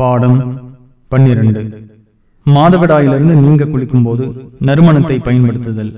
பாடம் பன்னிரண்டு. மாதவிடாயிலிருந்து நீங்க குளிக்கும் போது நறுமணத்தை பயன்படுத்துதல்.